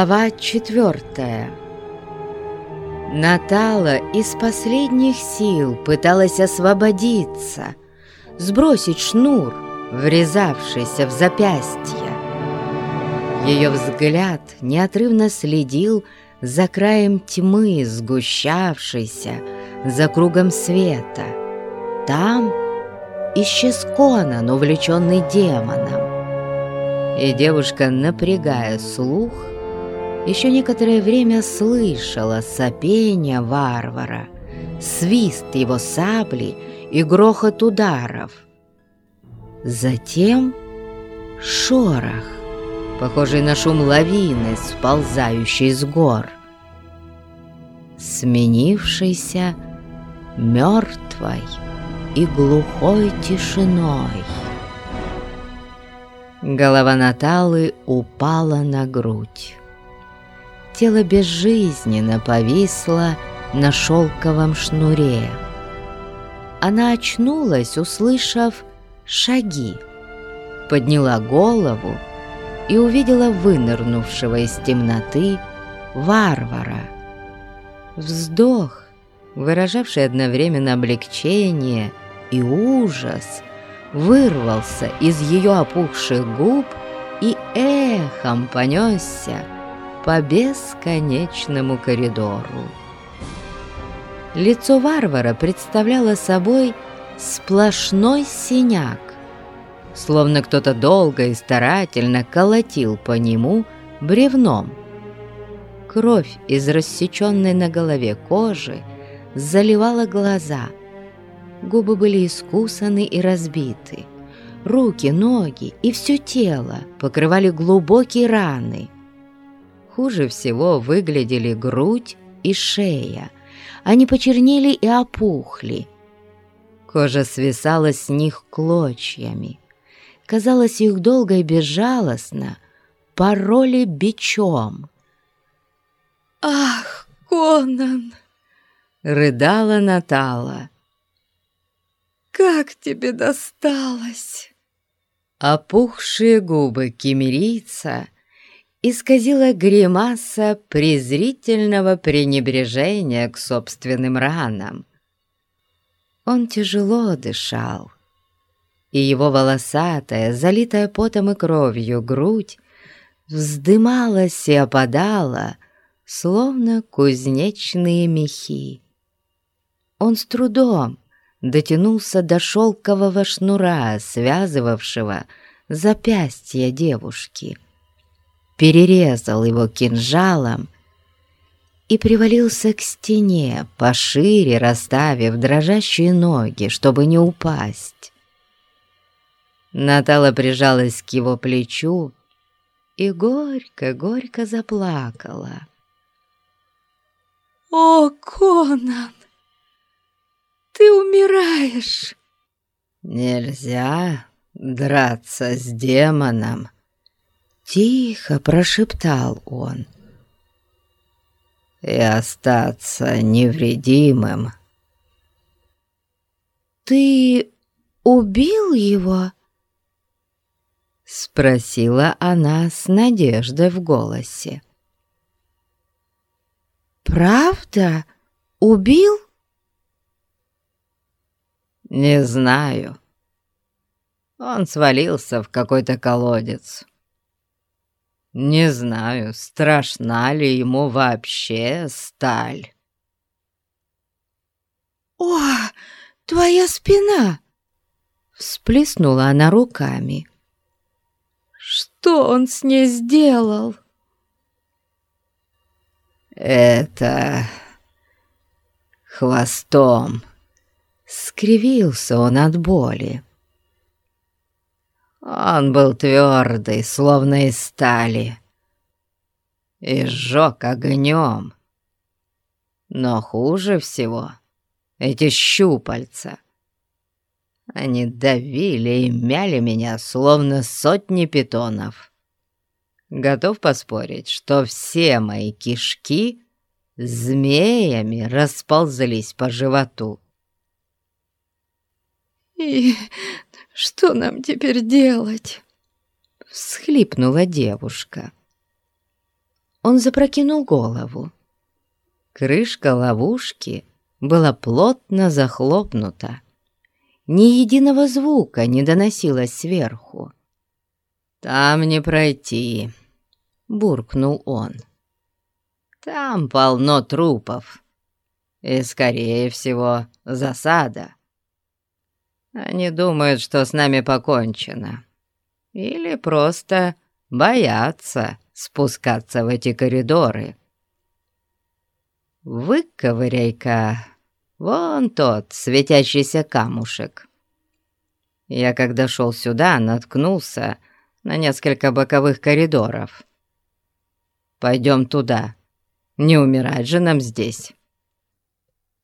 Глава четвертая Натала из последних сил пыталась освободиться, сбросить шнур, врезавшийся в запястье. Ее взгляд неотрывно следил за краем тьмы, сгущавшейся, за кругом света. Там исчез Конан, увлеченный демоном. И девушка, напрягая слух, еще некоторое время слышала сопение варвара, свист его сабли и грохот ударов. Затем шорох, похожий на шум лавины, сползающей с гор, сменившийся мертвой и глухой тишиной. Голова Наталы упала на грудь тело безжизненно повисло на шелковом шнуре. Она очнулась, услышав шаги, подняла голову и увидела вынырнувшего из темноты варвара. Вздох, выражавший одновременно облегчение и ужас, вырвался из ее опухших губ и эхом понесся по бесконечному коридору. Лицо варвара представляло собой сплошной синяк, словно кто-то долго и старательно колотил по нему бревном. Кровь из рассеченной на голове кожи заливала глаза. Губы были искусаны и разбиты. Руки, ноги и все тело покрывали глубокие раны – Хуже всего выглядели грудь и шея. Они почернели и опухли. Кожа свисала с них клочьями. Казалось, их долго и безжалостно пороли бичом. «Ах, Конан!» — рыдала Натала. «Как тебе досталось?» Опухшие губы кемерийца — исказила гримаса презрительного пренебрежения к собственным ранам. Он тяжело дышал, и его волосатая, залитая потом и кровью грудь вздымалась и опадала, словно кузнечные мехи. Он с трудом дотянулся до шелкового шнура, связывавшего запястье девушки — перерезал его кинжалом и привалился к стене, пошире расставив дрожащие ноги, чтобы не упасть. Натала прижалась к его плечу и горько-горько заплакала. «О, Конан, ты умираешь!» «Нельзя драться с демоном», Тихо прошептал он. «И остаться невредимым». «Ты убил его?» Спросила она с надеждой в голосе. «Правда? Убил?» «Не знаю. Он свалился в какой-то колодец. Не знаю, страшна ли ему вообще сталь. «О, твоя спина!» Всплеснула она руками. «Что он с ней сделал?» «Это... хвостом!» Скривился он от боли. Он был твердый, словно из стали, и сжег огнем. Но хуже всего эти щупальца. Они давили и мяли меня, словно сотни питонов. Готов поспорить, что все мои кишки змеями расползались по животу. «И что нам теперь делать?» — всхлипнула девушка. он запрокинул голову. Крышка ловушки была плотно захлопнута. Ни единого звука не доносилось сверху. «Там не пройти», — буркнул он. «Там полно трупов, и, скорее всего, засада. Они думают, что с нами покончено, или просто боятся спускаться в эти коридоры. Выковыряй-ка вон тот светящийся камушек. Я, когда шел сюда, наткнулся на несколько боковых коридоров. Пойдем туда. Не умирать же нам здесь.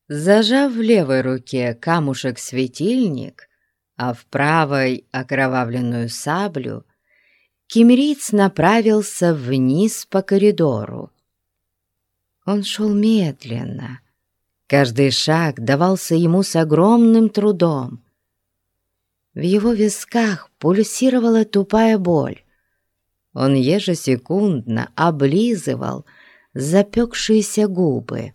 Зажав в левой руке камушек-светильник, а в правой окровавленную саблю, Кемериц направился вниз по коридору. Он шел медленно. Каждый шаг давался ему с огромным трудом. В его висках пульсировала тупая боль. Он ежесекундно облизывал запекшиеся губы.